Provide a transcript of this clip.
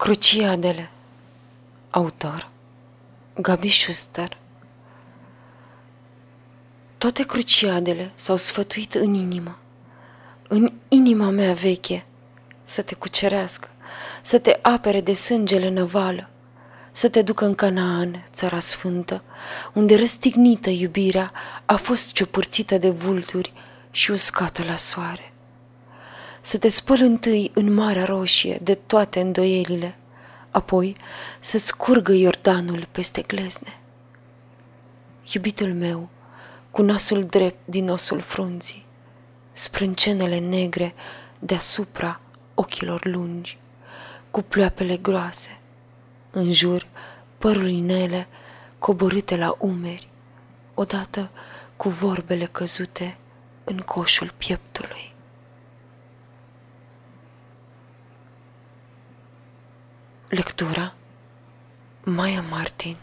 Cruciadele Autor. Gabi Schuster. Toate cruciadele s-au sfătuit în inimă, în inima mea veche, să te cucerească, să te apere de sângele năvală, să te ducă în Canaan, țara sfântă, unde răstignită iubirea a fost ciopârțită de vulturi și uscată la soare. Să te spăl întâi în Marea Roșie de toate îndoielile, apoi să scurgă Iordanul peste glezne. Iubitul meu, cu nasul drept din osul frunții, sprâncenele negre deasupra ochilor lungi, cu ploapele groase, în jur părul inele coborâte la umeri, odată cu vorbele căzute în coșul pieptului. Lectura? Maya Martin